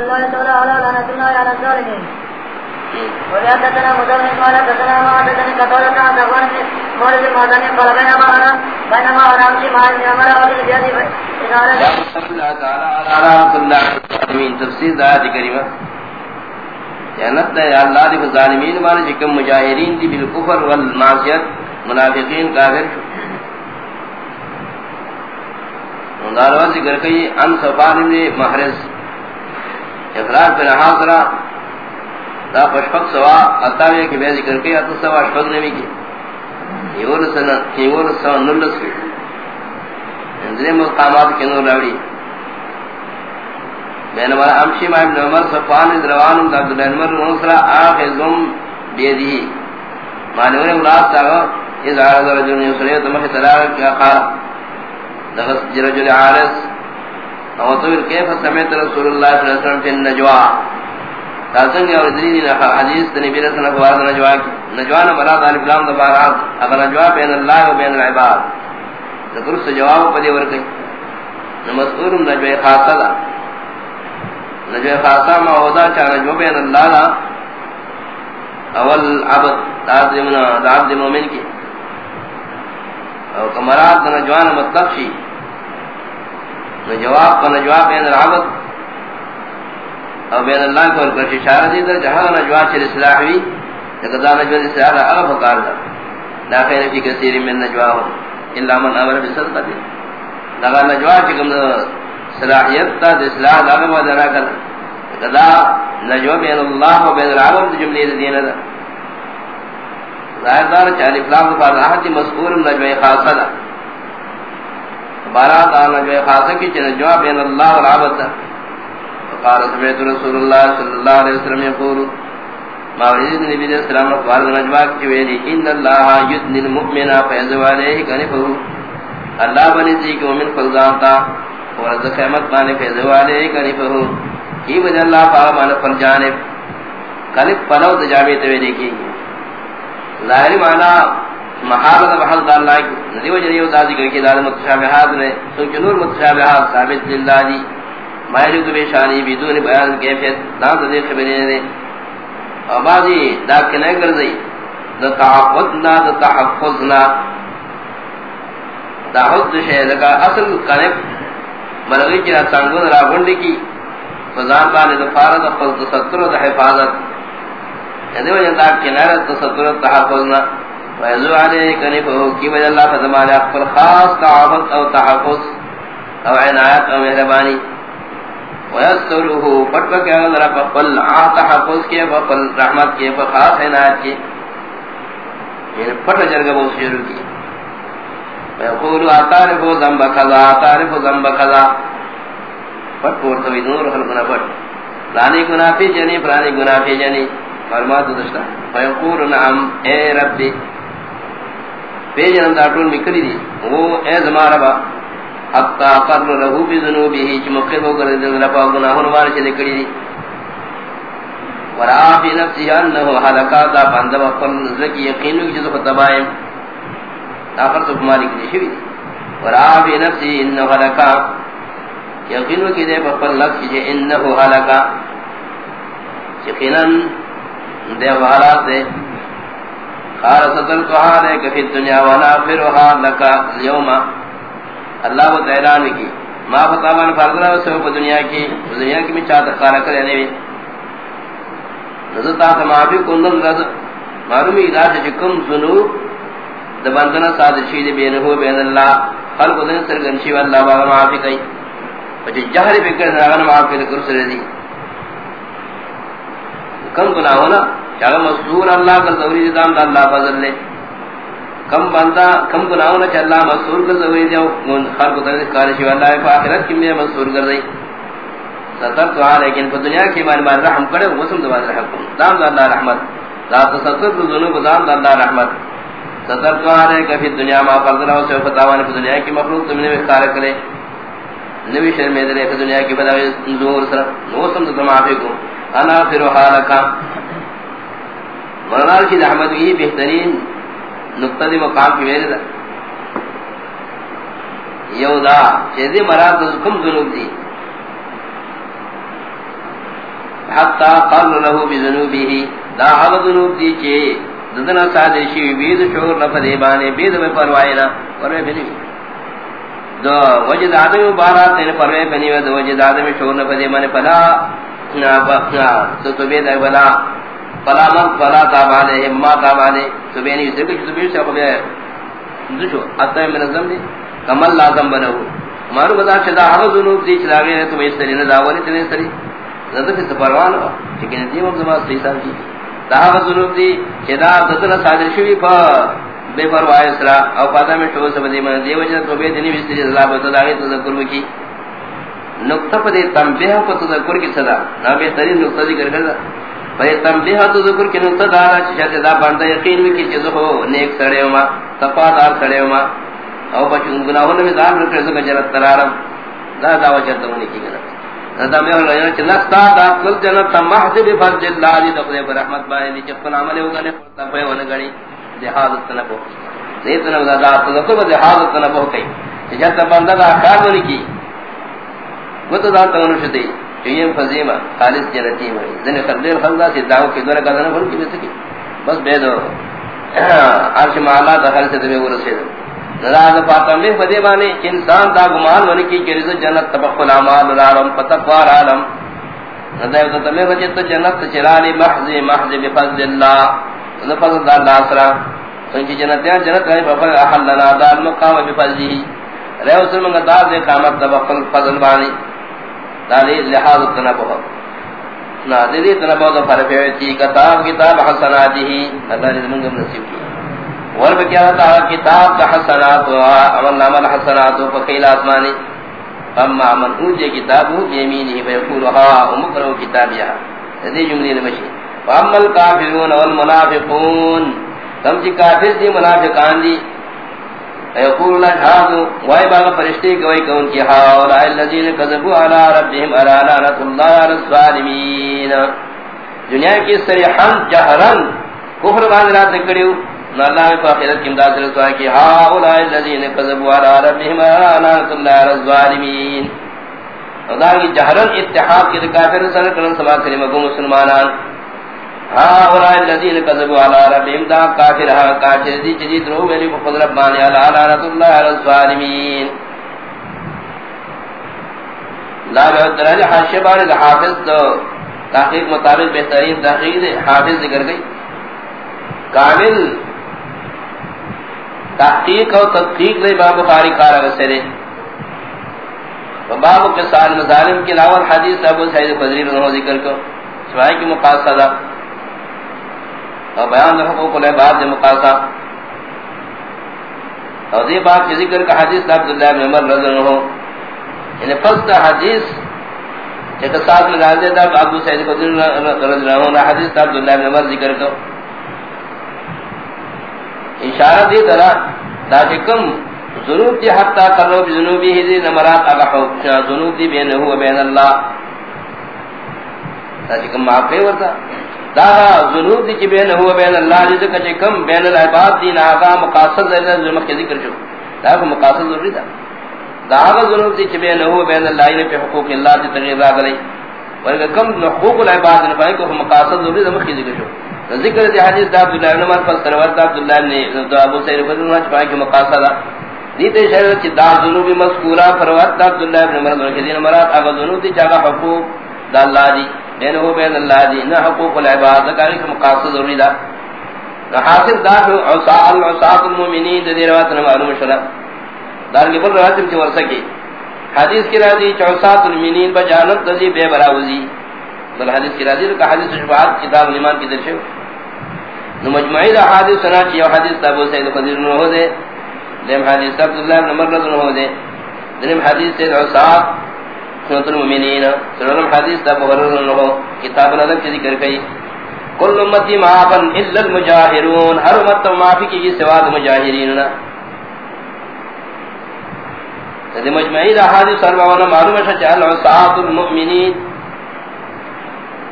الله تعالى على لعنتنا على الظالمين وحدثنا قال حدثنا ما حدثني قتادة عن قال بينما بينما مع ابن عمر بيدي جنت اللہ ظالمین جکم مجاہرین دی بالکفر والمعصیت منافقین کافر منداروا ذکر کئی ان صفان نے محرز اخراج بن حاضرہ دا پشفق سوا اتاوی کی بے ذکر کئی اتو سوا شفق نمی کی۔ یور سنہ یور سوا نلس کی اندرے مقامات کے نور راوڑی۔ بین والا امشی ما ابن عمر صفان دروان دا عبداللہ عمر نصرہ آخذم بیدی معنی اولاد تاگا اذا عرض رجل یسریت مخی تلاغ کیا قارا دغس جی رجل عارض او طویل کیف سمیت رسول اللہ صلی اللہ علیہ وسلم فی النجوہ تاسنگی اور دلیلی حدیث نبی رسول اللہ فوارد نجوہ کی نجوہ نمراد علی فلام دبارات اگر نجوہ بین اللہ و بین العباد. درست جواب پدی ورکی نمسئولم نجوہ خاصہ دا نجوہ خاصہ ما ہودا چاہ نجوہ بین اللہ دا اول عبد دا عبد مومن کی او کمرات نجوان مطلق شی نجواب کا نجواب بین العبد او بین اللہ کو ارکر اشارہ دی در جہاں نجواب چل اصلاح بھی لکتا نجواب اصلاح دا اغا فقار دا۔ لا خیر فی کثیر من نجواب اللہ من امر بصدقہ۔ دی لگا نجواب چکم دا صلاحیت تا، دا اصلاح دا اغا مدرہ کر لکتا نجواب بین اللہ و بین العبد جملی دین دا۔ ظاہر دار چاہلی فلاح دفار راحتی مسئول نجوہ خاصہ دا۔ بارات آن نجوہ خاصہ کی چنہ جواب بین اللہ والعبد فقال سمیت رسول اللہ صلی اللہ علیہ وسلم یقول، ماوردی نبی علیہ السلام اخبار نجوہ کی ویلی، ان اللہ یدن المؤمن فیضو علیہ کنفہو اللہ بنی سی کہ مومن فلزانتا ورد خیمت بانے فیضو علیہ کنفہو کی وجہ اللہ فاہمان پر جانب۔ کنف پلو تجابیت ویلی کی۔ ظاہری معنی محارت بحث دا اللہ کی. ندی وجہ نیو دا ذکر کی دار متشابہات نے سنچ نور متشابہات ثابت للہ دی مائلی تو بے شانی بیدون بیان کیفیت. دان دا دیکھ بنی نے اور بعضی دا کنے کردئی دا تعقدنا دا تحفظنا. دا حد شے لکا اصل کنف ملغی چرا سنگون را گنڈی کی فضان بانے دا فارد اقل تستر دا حفاظت. یعنی وجہ دا کنارت تصدر تحفظنا. ویزو علیہ کنفہو کی وجہ اللہ فضمان اقبل خاص تعافظ او تحفظ او عنایت او مہربانی ویستروہو پٹپا کیا گا ذرا فقل آہ تحفظ کے فقل رحمت کے فخاص عنایت کے یعنی پٹا جرگا بہت شروع کی ویقولو آتارفو زنب خضا آتارفو زنب خضا پٹ پورتوی نور خلقنا پٹ پرانی گنافی جنی پرانی گنافی جنی فرمات دشتا فیقول نعم، اے ربی پیجن دا ٹول نکلی دی وہ اے زمان ربا حتی قرر لہو بی ذنوبی ہی چی مقر ہو کر دل رفا گناہن وار چی نکلی دی ورآ فی نفسی انہو حلقات دا پاندب اقل زکی یقینو کی چیزو فتبائیم آخر تو کمالی کلی شوی دی. ورآ فی نفسی انہو حلقات یقینو کی دے پاپل لکسی چی انہو حلقات یقیناً دے غارات دے خارست القحال ہے کہ فی الدنیا ونافرها لکا اليوم اللہ و تعالیٰ کی، ما فتابان فردنا و سوف دنیا کی دنیا کی میں چاہتا خارا کر یعنی بھی نظرتا سمافی کندن رض معلومی ادا سے چکم ذنوب دبندنا سادشی دے بینہو بین اللہ۔ خلق دن سرگنشی و اللہ باغ معافی کئی۔ وچی جہر فکر ناغن معافی لکر سردی کم گناہ ہونا چاہا مصدور اللہ کا ضروری دام دا اللہ فضل لے. کم بندہ، کم گناہ ہونا چاہا اللہ مصدور کا ضروری دام خلق تنظر کارشی و اللہ کو آخرت کی میں مصدور کر دئی ستر تو آن لیکن پر دنیا کی مانی بار رحم کرے وسم دباد رحم کن دام دا اللہ رحمت. لا تصدر دو ذنوب، دام دا اللہ رحمت. ستر تو آن لیکن فی دنیا ما فضل و سوف تاوانی پر دنیا کی مخلوق تم نے اختار کرے. نبی شرمی دنے پر دنیا کی بدا دور سر. نوسم دا معافی کو. انا پھر حالکا مولانا رشید احمد بھی بہترین نقطہ دی مقام کی میرے دا. یو دا چیزی مراد کم ذنوب دی. حتی قرن له بذنوبه دا حق ذنوب دی چے ددنا صادر شیوی بید شعور نفدے بانے، بید میں پروائینا پروائے بنی دو وجد آدم بارات تین پروائے بنی دو وجد آدم شعور نفدے بانے پلا نا تو تو بید بلا. پلا من پلا تابانے ما تابانے تو بینی سرکش تو بید سے خوبی دوشو اتنے من ازم دی کمل لازم بنو. مارو بدا شدا حق ذنوب دی چلاگے تو میں اس طریح نداولی تنے اس طریح زدہ سے پروان ہوا، لیکن دیوم زمان سیسان کی۔ دا دہا ذنوب دی چدا دتن صادر شوی پا بے پرواہ اسرا، او پادا میں شو سب دی من دی وجہ تو بے دنی وستری اللہ بتا داغی تذکر کی نقطہ پدے تنبیہ کو تذکر کی صدا نہ بہترین نقطہ ذکر کردا پر تنبیہ تذکر کی نقطہ دارا چاہت دا بندہ یقین میں کی چیز ہو نیک سڑے ما تقوادار سڑے ما او بچوں گناہوں میں دار رکھے سو جرت ترارم۔ دا دعوی چاہتا ہوں کی گنا دا میں اللہ یعنی چلتا دا کل جنت محض بفضل اللہ دی دخلے پر رحمت بائی دی چکن عملے ہوگا نے فرطا پہ ہونے گڑی دہادت تنبو دیتنا دا دا تنبو با دہادت تنبو کئی۔ جتا بندہ دا کار بنی کی۔ وہ تو دا تنبو شدی چوئیم فضیمہ خالص جنتی ہوئی ذنی خردین خلدہ سی دعو کی دورہ قدر نفر کی بسکی بس بیدو عرش معالا دخل سے دمیں ورسے دو نراز فاطم میں بدے بانے انسان دا گمان ون کی کہ رز جنت تبقل اعمال العالم فتقوار عالم ندائے تو تمہیں وجد جنت چرالی محض محض بفضل اللہ فضل دا اللہ سرا سنچی جنتیان جنت رہی بفضل احلنا دا المقام بفضلی رہے اسر منگا دا دے قامت تبقل فضل بانی دا لحاظ تنبہ نادی تنبہ دا فرفیوتی کتاب کتاب حسناتی ہی اللہ نے منگم نصیب کی ورب کیا تھا کتاب کا حسنات و عمل نام الحسنات و فقیل آسمانی اما من اوجے کتاب ہو بیمینی فیقولها امکرو کتابیہ دی جملی نمشی واما الکافرون والمنافقون. تم چی کافر دی منافقان دی فیقول اللہ شہادو وائی باغ فرشتے گوئی کون کی حاولائی اللذین کذبوا علی ربهم علی لعنت اللہ علی الظالمین. دنیا کی سریحان جہران کفر باندرات دکڑیو اللہ کو اخرت کی امداد رسوا کی ہاؤلائی الذین کذبوا علی ربهم لعنت اللہ علی الظالمین. خدا کی جہرن اتحاد کے کافر سره کرن سما کریم کو مسلمانان. ربهم، دا کافر کافر درو لعنت لا حاشیہ حافظ تحقیق مطابق بہترین تحقیق حافظ ذکر گئی کامل تحقیق اور تدقیق لیے باب بخاری کارا وسرے باب کے سال مظالم کے لاول حدیث ابو سعید خضری ذکر کو سوائے کی مقاصدہ اور بیان حقوق العباد دے مقاصدہ اور دی باب کے ذکر کا حدیث عبداللہ بن عمر رضی اللہ عنہ۔ یعنی فصل حدیث چکہ ساتھ میں رازے دا ابو سعید خضری رضی اللہ عنہ حدیث عبداللہ بن عمر ذکر کو اشارہ دی طرح دا کم ذنوب دی حتی کرو بذنوبی ہی دی نمرات اگا حکم ذنوب دی بینہو و بین اللہ۔ دا کم معافی ورتا۔ دا ذنوب دی چی بینہو و بین اللہ دی دکا چی کم بین العباد دی ناغا مقاصد دی ذنوب کی ذکر شو۔ دا کم مقاصد ضروری دا۔ دا آغا ذنوب دی چی بینہو و بین اللہ دی پی حقوق اللہ دی تغییر راگ لئی ورگا کم حقوق العباد دی پائی کو مقاصد ضروری دا مخی ذکر شو۔ ذکر دی حدیث دا عبداللہ ابن عمر، پر سروت عبداللہ نے دا ابو سعید بن عمر چھپائے کہ مقاصدہ دیتے شہر چی دا ذنوبی مذکورہ فروت عبداللہ ابن عمر پر دین مرات اگر ذنوب دی چاہا حقوق دا اللہ دی۔ یعنی بین ہو بین اللہ دی، نہ حقوق العباد دا کاری کہ مقاصد ضروری دا حاصل دا عصاء العصاء المومنین دی روایت نمعلوم شرح دار کی بل روایت چی ورسکی حدیث کی راضی چوسات المینین بجانت تزی بے براوزی بل حدیث کی راضی کا حدیث شفاعت کتاب الایمان کی درشو۔ نو مجموعی دا حدیث سنا چی یو حدیث تابو سید قدیر نو ہو دے۔ دیم حدیث عبداللہ بن عمر رضی ہو دے۔ دیم حدیث سید عصاب سنت المؤمنین سنت حدیث تابو رضی اللہ ہو کتاب الادب کی ذکر کئی کل امتی معافن الا المجاہرون ہر امت معافی کی سوا مجاہرین دیم مجموعی دا حدیث سرباوانا معلوم شاہ چاہل عصاب المؤمنین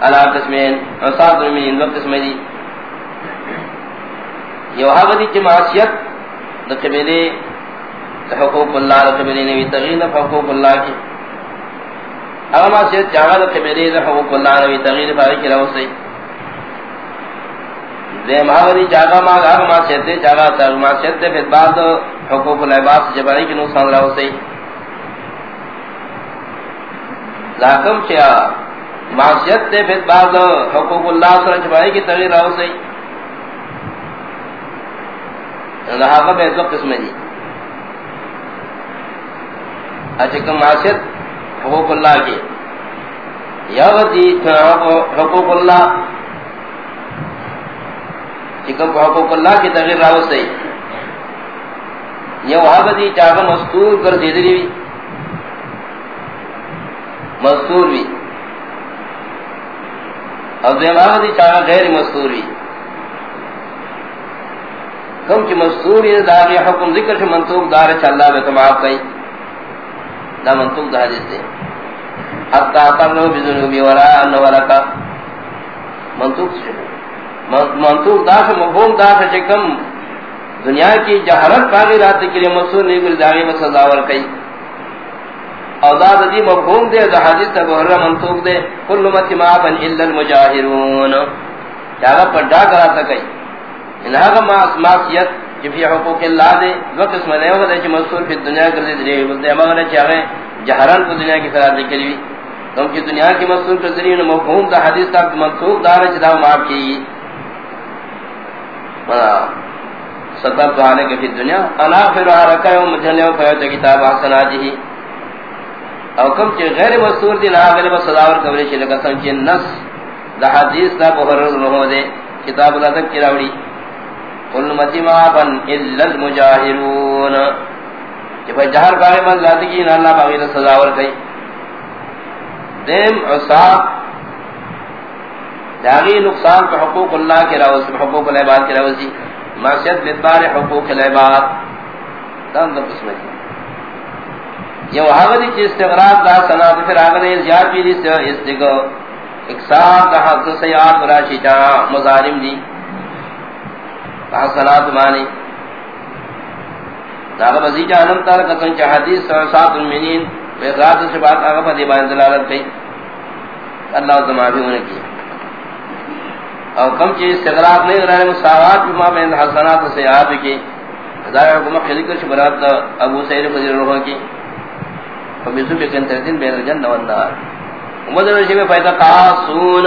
علا قسمین عصاب المؤمنین دو قسمیں دی یو حق دی چی معاشیت دا قبیلے دا حقوق اللہ دا قبیلے نوی تغییر دا حقوق اللہ کی اگر معصیت چاہا دا قبلی دا حقوق اللہ نوی تغییر فارغ کی رو سی دے مہاوری چاہا ماں اگر معصیت دے چاہا تا معصیت دے پھر بعد حقوق العباد سے جباری کی نقصان رو سی لاکم چاہا معصیت دے پھر بعد حقوق اللہ سے جباری کی تغییر رو سی لہذا بے دو قسم دی اچھا کم معصیت حقوق اللہ کی یا ودی حقوق اللہ۔ چکم حقوق اللہ کی تغیر راو سے یا وہاں بدی چاہتا مستور کر دیدری بھی مستور بھی اور دیما بدی چاہتا غیر مستور بھی کم چی مستور یہ داری حکم ذکر سے منطوق دار چلا بے تم آپ کئی۔ دا منطوق دا حدیث دے حتی قبلو بذنوبی ولا انو ولکا منطوق سے منطوق دا سے مفہوم دا سے چکم دنیا کی جہرت پاگی رات کے لیے مصور نہیں گل داغی میں سزاور کئی او دا دی مفہوم دے دا حدیث تا بحر منطوق دے کل مت معابن الا المجاہرون چاہا پر ڈا کرا سکئی انہا کا معصیت فی حقوق اللہ دے دو قسم دے وہ دے مذکور فی دنیا کر دے دے دے مگر چاہے جہران کو دنیا کی قرار دے کلی کیونکہ دنیا کی مذکور کے ذریعے مفہوم دا حدیث تک منسوخ دار چدا معاف کی۔ ہاں۔ سبب تو آنے کے فی دنیا انا فی پھر رکھا ہے مجھنے و فیوت کتاب حسنا جی او کم چے غیر مذکور دی نہ غیر صداور قبر چے لگا سمجھے نص دا حدیث دا بہر رہو دے، کتاب اللہ تک کی راوڑی۔ کل متمابا الا المجاہرون جب جہر باغی من ذاتی کی اللہ باغی نے سزاور کئی. دیم عصاب داغی نقصان پر حقوق اللہ کے روز حقوق العباد کے روزی معصیت بدبار حقوق العباد. دم دم قسم کی یہ وہ حقی چی استغراق دا سنا پھر آگنے زیاد بھی دی استگو اکسان دا حق سیاد براشی چاہاں مظالم دی. حسنات مانی. داغا بزیجا علم تارا قسم چا حدیث سات المنین ویقرات سے بات آگا پا دیبان دلالت کئی. اللہ زمان بھی انہیں کی. اور کم چیز استغراق نہیں رہے مساوات بھی ماں میں حسنات سے یاد کی. ہزار حکومت خیلی کر شبرات ابو سید فضیر روح کی. فمیسو بکن تردین بین الجن والنار. مدر رشی میں فیدہ قاسون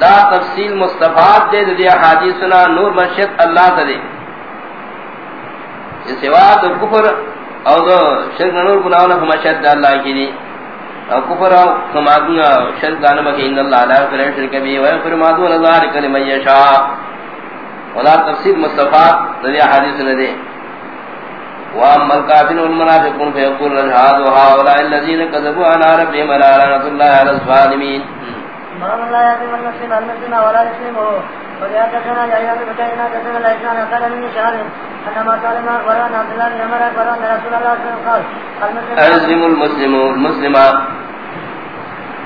دا تفصیل مصطفات دے دے حدیثنا نور مرشد اللہ تا دے. سوا تو کفر او دو شرک نور گناونا فمشد دا اللہ کی دی. او کفر او کمادنا شرک دانا مکی ان اللہ علیہ فرح شرک بھی ویغفر مادون اللہ رکل من یشاء. ولا تفصیل مصطفات دے حدیثنا دے. وَأَمَّا الْكَافِرُونَ وَالْمُنَافِقُونَ فَيَقُولُونَ نَشْهَدُ هَؤُلَاءِ الَّذِينَ كَذَبُوا عَلَى رَبِّهِمْ أَلَا لَعْنَةُ اللَّهِ عَلَى الظَّالِمِينَ. مرم لا ولا يسلمه من شهر قال ما عبد الله بن عمر رسول الله صلى الله عليه وسلم قال المسلم المسلم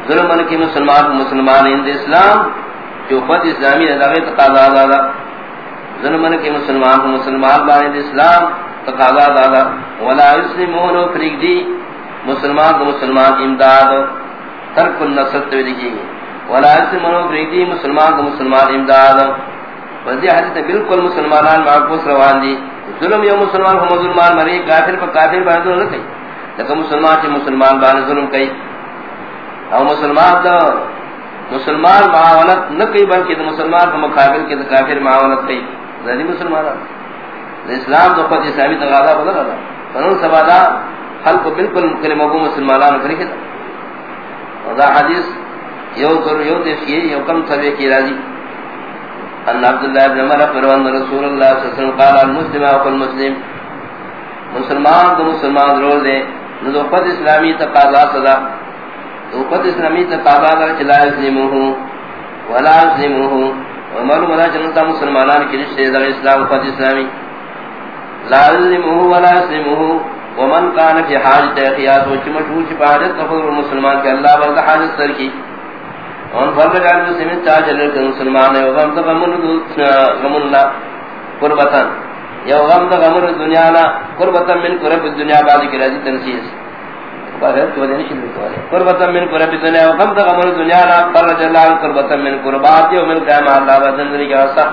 ظلم کی مسلمان مسلمان اند اسلام جو خود اسلامی اداغی تقاضا دادا ظلم کی مسلمان مسلمان باند اسلام تقاضا دادا ولا يسلمون فریق دی. مسلمان مسلمان امداد. ترک النصر تو لکھی گئی. ولا يسلمون فریدی مسلمان کو مسلمان امداد وذی حدیث بالکل مسلمانان معقوس روان دی۔ ظلم یو مسلمان کو مسلمان مری کافر پر کافر باندھ نہ کئی لیکن مسلمان سے مسلمان باندھ ظلم کئی او مسلمان دا مسلمان معاونت نہ کئی بلکہ مسلمان کو مقابل کے کافر معاونت کئی ذی مسلمان اسلام تو خود اسلامی تقاضا بدل رہا قانون سبادا خلق بالکل کلمہ کو مسلمانان کرے دا حدیث یو کر یو دیس کی، یو کم تھوے کی راضی۔ ان عبداللہ ابن عمر فرمان رسول اللہ صلی اللہ علیہ وسلم قال، المسلم اقل مسلم۔ مسلمان دو مسلمان رول دے۔ نو قد اسلامی تقاضا صدا۔ تو قد اسلامی تقاضا دا چلا اسلمو ہوں ولا اسلمو ہوں ومعلوم اللہ چلتا مسلمانان کی رشتے دا اسلام قد اسلامی۔ لا اسلمو ولا اسلمو ومن کان فی حاجت اخیات وچمشو چی پاجت کفر مسلمان کے، اللہ برد حاجت سر کی۔ ان فرق جان مسلمین چاہ چلے کہ مسلمان ہے غم تو غم غم اللہ قربتن یا غم تو غم دنیا نا قربتن من قرب الدنیا بعد کی راضی تنسیس قربتا من قرب دنیا وقم تغمر دنیا نا فرج اللہ قربتا من قربات یوم القیام اللہ بزندری کا وصح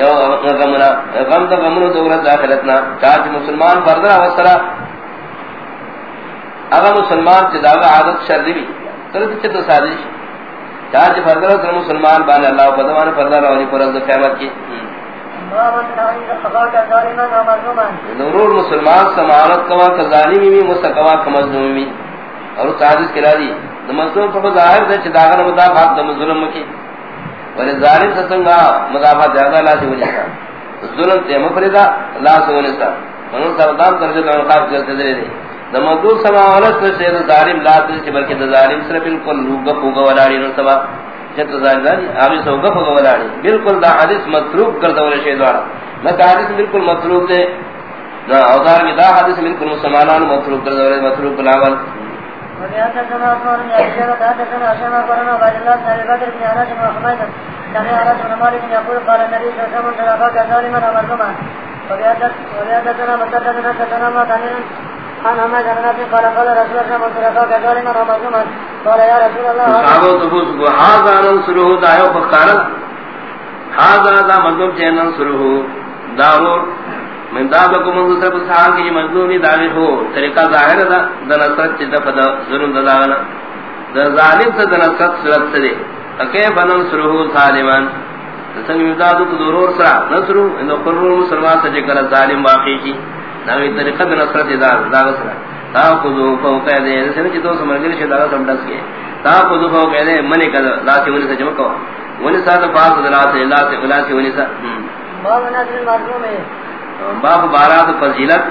یو غمنا غم تغمر دورت آخرتنا۔ چاچ جی مسلمان فردنا وصلا اگر مسلمان چداغا عادت شرد بھی ترد چتو سازش۔ چاچ فردنا سر مسلمان بان اللہ بدوان فردنا روانی پر از قیامت کی۔ نورور مسلمان سمانت کوا کظالمی می مستقوا کمظلومی می اور اس حدیث کرا دی مظلوم تو ظاہر ہے چداغن مدافعات دم ظلم کی۔ ولی ظالم ستنگا مدافعات زیادہ لا سے وجہ ظلم تے مفردا، لا سے وجہ سا انہوں نے درجہ دان خاص کرتے دے دے۔ نمدور سماولت سے ظالم لا تے بلکہ ظالم صرف بالکل لوگ پوگا ولاڑی نو سبا. جت ظالم ابھی سو گف ولاڑی بالکل دا حدیث متروک کر دور شے دوارا نہ حدیث بالکل متروک دے نہ اوزار دا حدیث بالکل مسلمانان متروک کر دور متروک لاول من داب کو منذ سب سال کی مظلومی داوی ہو۔ طریقہ ظاہر دا دنسرت چی دفع ظلم دا داغنا دا ظالم سے دنسرت صورت سے اکیف ننصرہو ظالمان؟ سنگ مدادو تو ضرور سرا نصرو اندو قرر مسلمان سے جکر ظالم واقعی کی۔ ناوی طریقہ دنسرت دا داغ سرا. تا خودو فوق دے سنگ چی دو سمرگل شد داغ سمڈس کے. تا خودو فوق دے منی کد لاسی ونی سے جمکو ونی سا دا پاس دا لاسی لاسی ونی سا. باب بارات فضیلت.